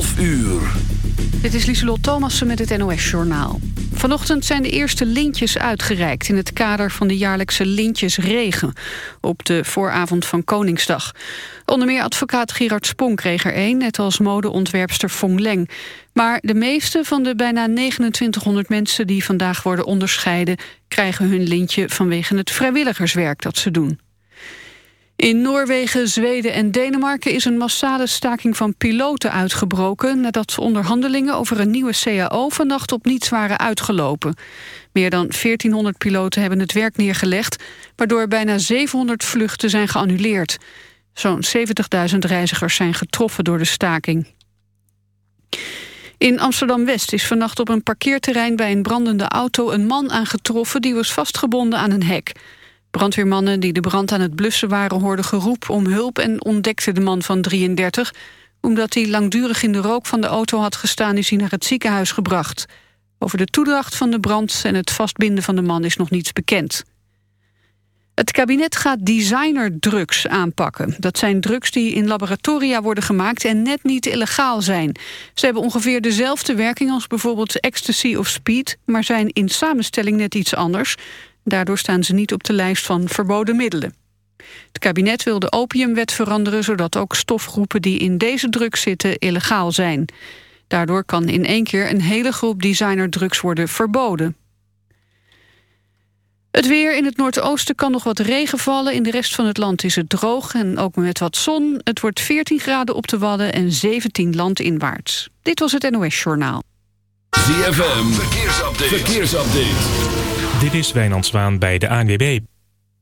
12 uur. Dit is Lieselot Thomassen met het NOS-journaal. Vanochtend zijn de eerste lintjes uitgereikt... in het kader van de jaarlijkse lintjesregen... op de vooravond van Koningsdag. Onder meer advocaat Gerard Spong kreeg er één... net als modeontwerpster Fong Leng. Maar de meeste van de bijna 2900 mensen... die vandaag worden onderscheiden... krijgen hun lintje vanwege het vrijwilligerswerk dat ze doen. In Noorwegen, Zweden en Denemarken is een massale staking van piloten uitgebroken... nadat onderhandelingen over een nieuwe CAO vannacht op niets waren uitgelopen. Meer dan 1400 piloten hebben het werk neergelegd... waardoor bijna 700 vluchten zijn geannuleerd. Zo'n 70.000 reizigers zijn getroffen door de staking. In Amsterdam-West is vannacht op een parkeerterrein bij een brandende auto... een man aangetroffen die was vastgebonden aan een hek... Brandweermannen die de brand aan het blussen waren... hoorden geroep om hulp en ontdekten de man van 33. Omdat hij langdurig in de rook van de auto had gestaan... is hij naar het ziekenhuis gebracht. Over de toedracht van de brand en het vastbinden van de man is nog niets bekend. Het kabinet gaat designerdrugs aanpakken. Dat zijn drugs die in laboratoria worden gemaakt en net niet illegaal zijn. Ze hebben ongeveer dezelfde werking als bijvoorbeeld ecstasy of speed... maar zijn in samenstelling net iets anders. Daardoor staan ze niet op de lijst van verboden middelen. Het kabinet wil de opiumwet veranderen... zodat ook stofgroepen die in deze drugs zitten illegaal zijn. Daardoor kan in één keer een hele groep designerdrugs worden verboden. Het weer in het noordoosten kan nog wat regen vallen. In de rest van het land is het droog en ook met wat zon. Het wordt 14 graden op de Wadden en 17 landinwaarts. Dit was het NOS Journaal. ZFM, verkeersupdate. Dit is Wijnand Zwaan bij de ANWB.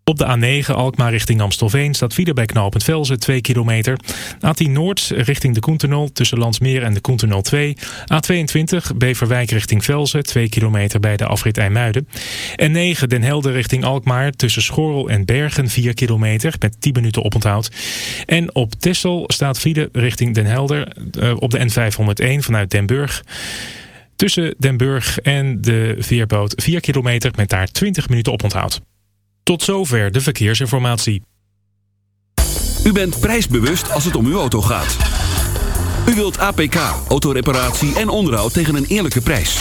Op de A9 Alkmaar richting Amstelveen staat file bij knooppunt Velzen 2 kilometer. A10 Noord richting de Koentunnel tussen Landsmeer en de Koentunnel 2. A22 Beverwijk richting Velzen 2 kilometer bij de afrit IJmuiden. En 9 Den Helder richting Alkmaar tussen Schorrel en Bergen 4 kilometer met 10 minuten oponthoud. En op Tessel staat file richting Den Helder uh, op de N501 vanuit Den Burg. Tussen Den Burg en de veerboot 4 kilometer met daar 20 minuten oponthoud. Tot zover de verkeersinformatie. U bent prijsbewust als het om uw auto gaat. U wilt APK, autoreparatie en onderhoud tegen een eerlijke prijs.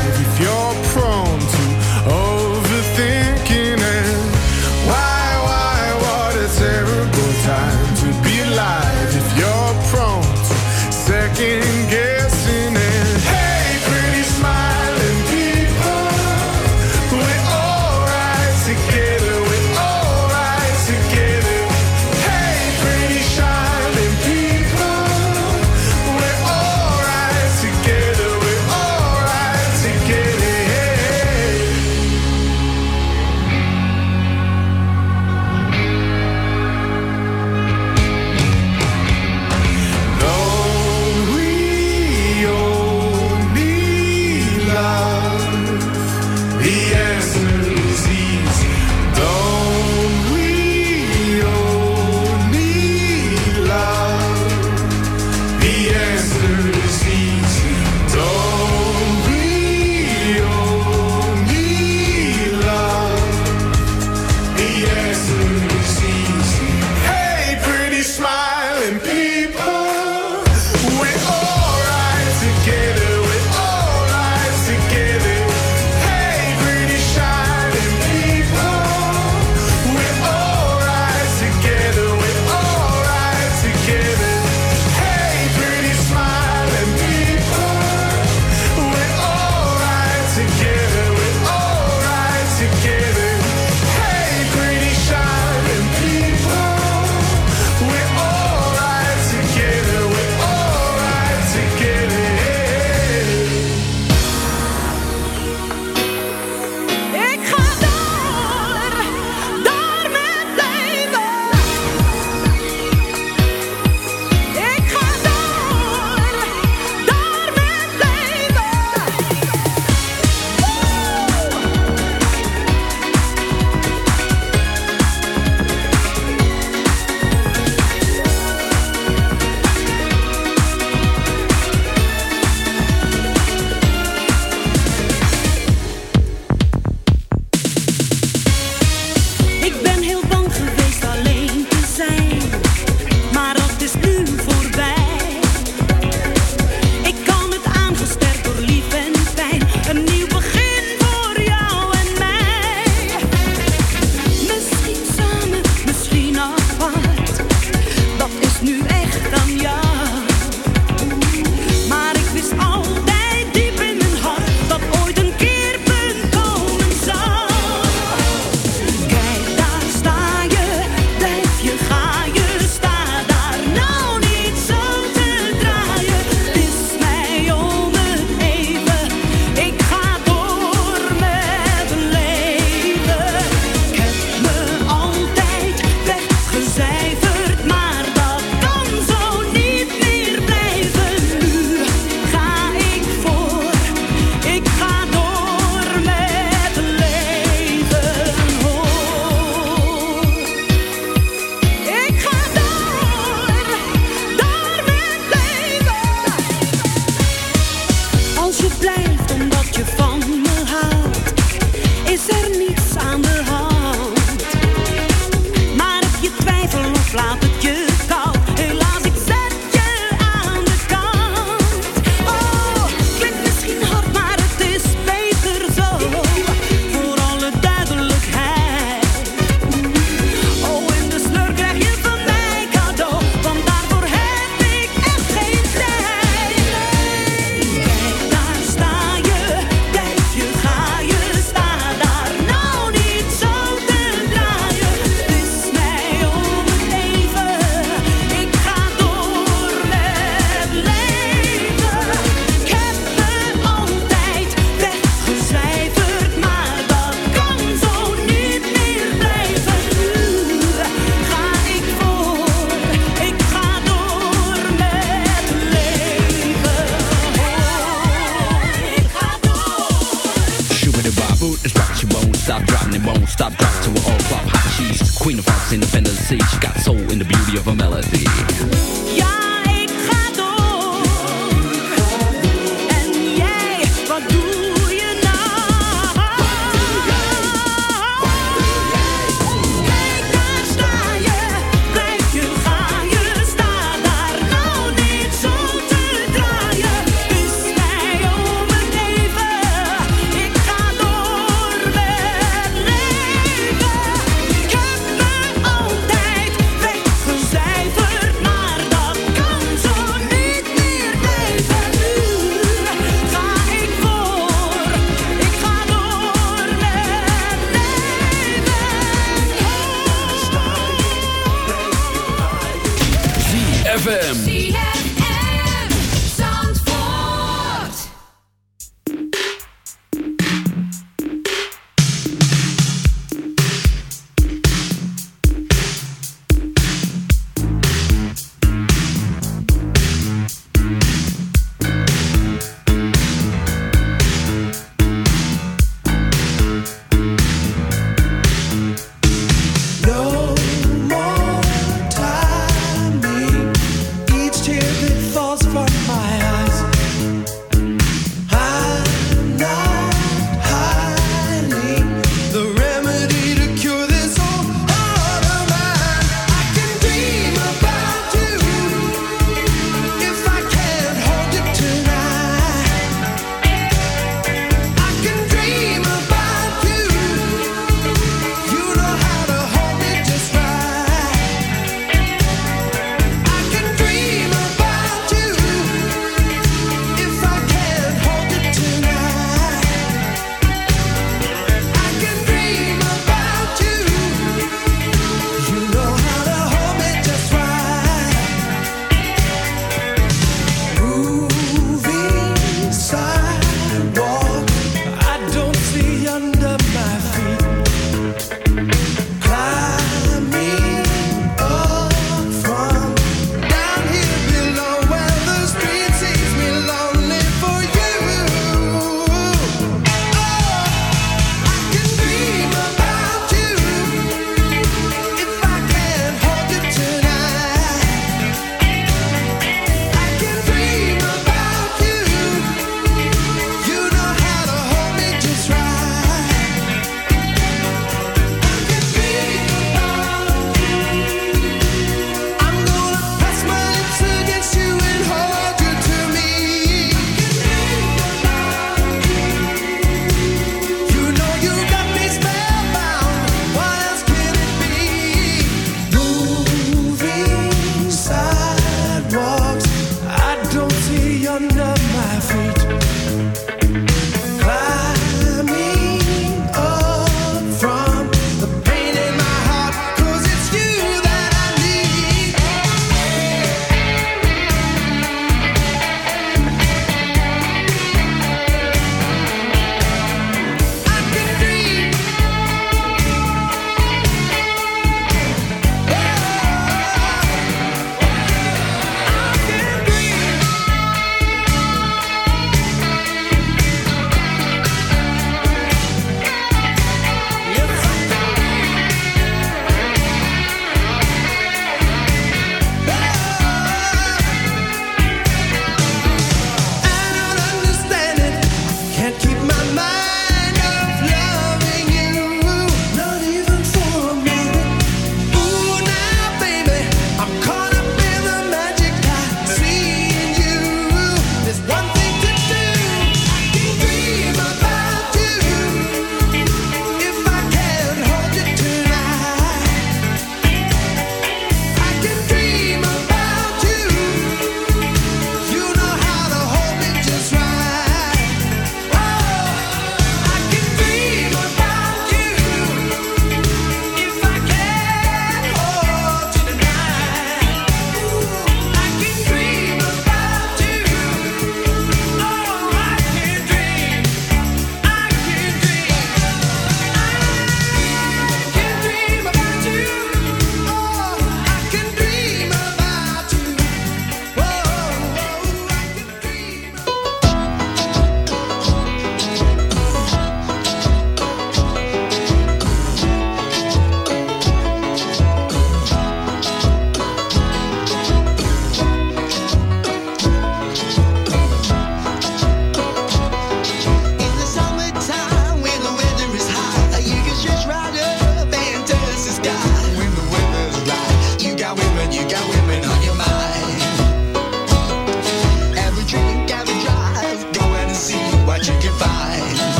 stop dropping, it won't stop drop to an all flop hot cheese. Queen of hearts, the sea, she got soul in the beauty of a melody. Yeah.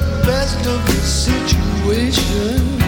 The best of the situation.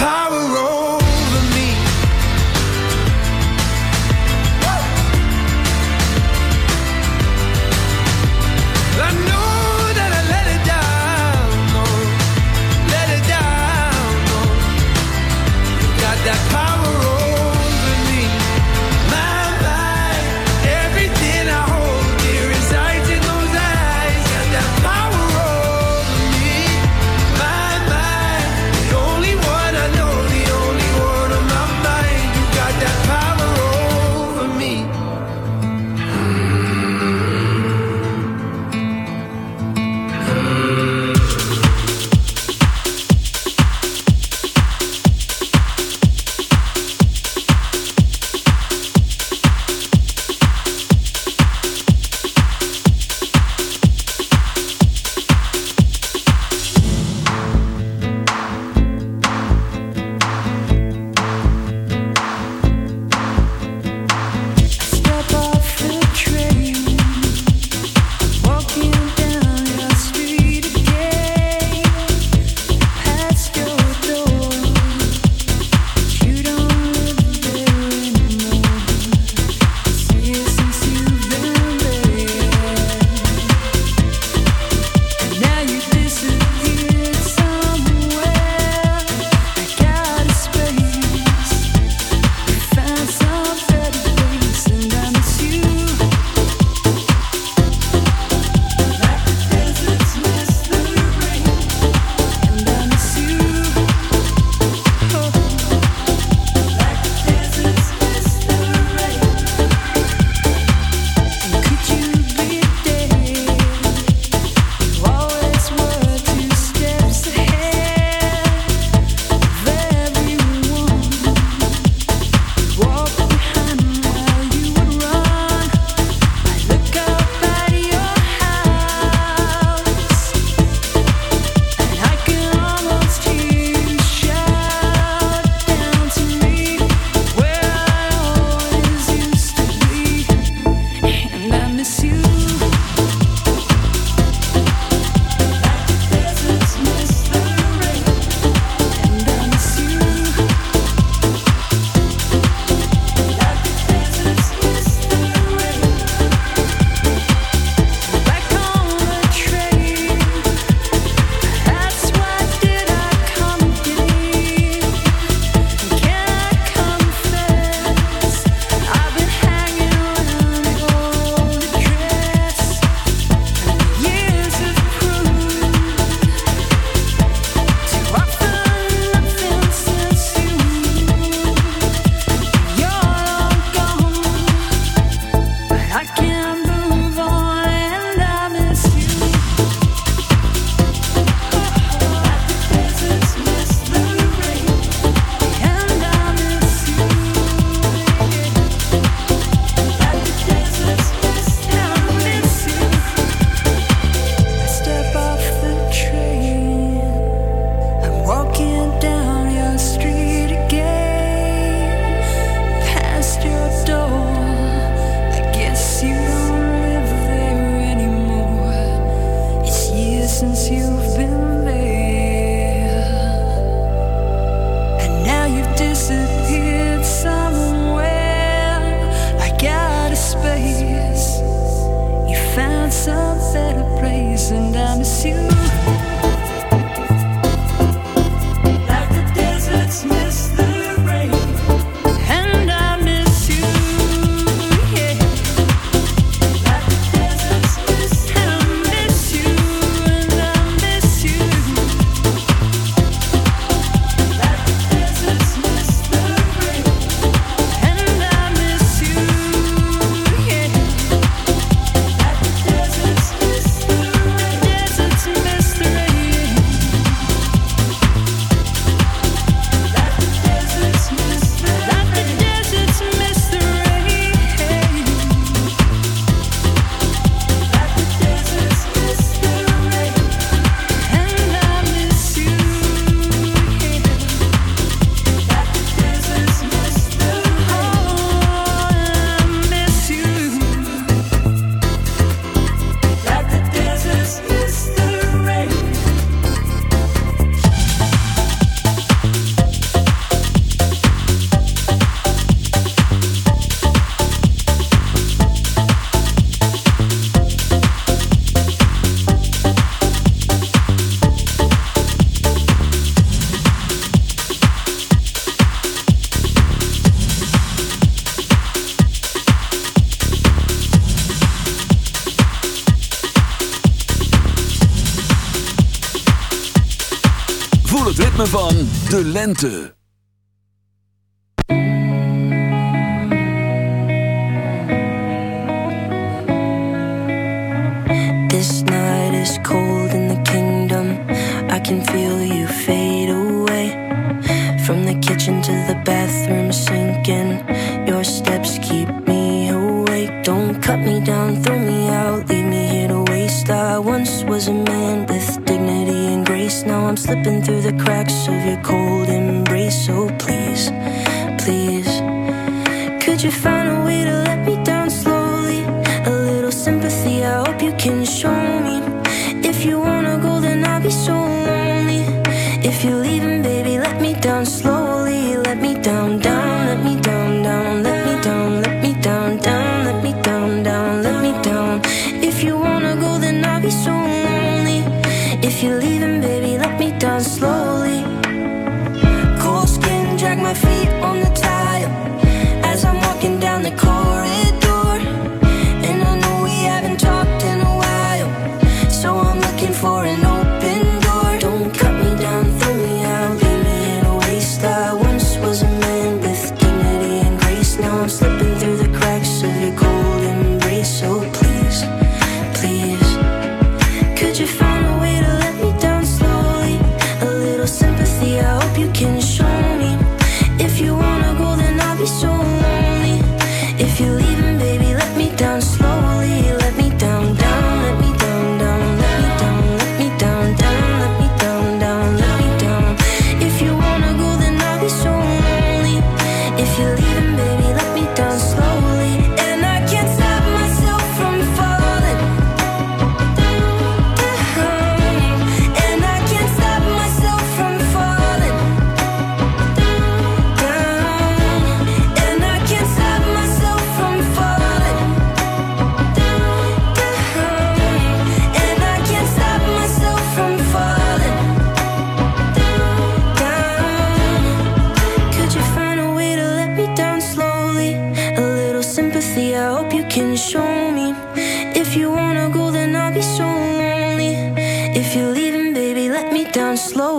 Rente.